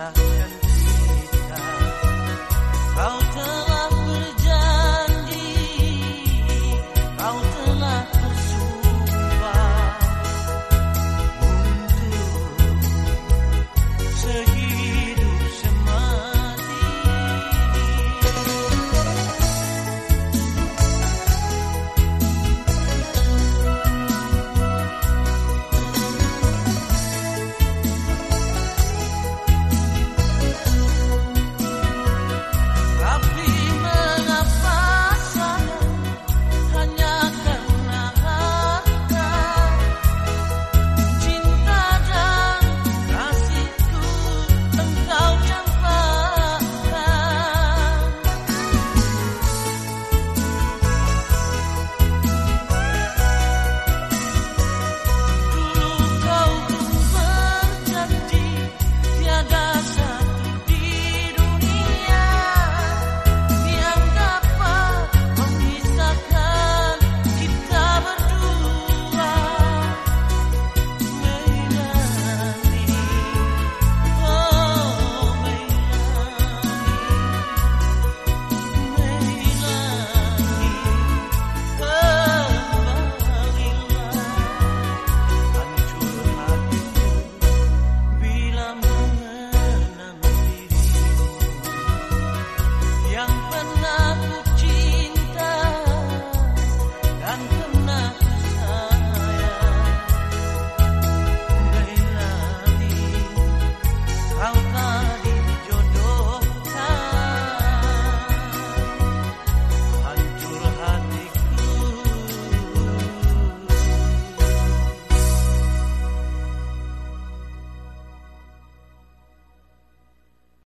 casa.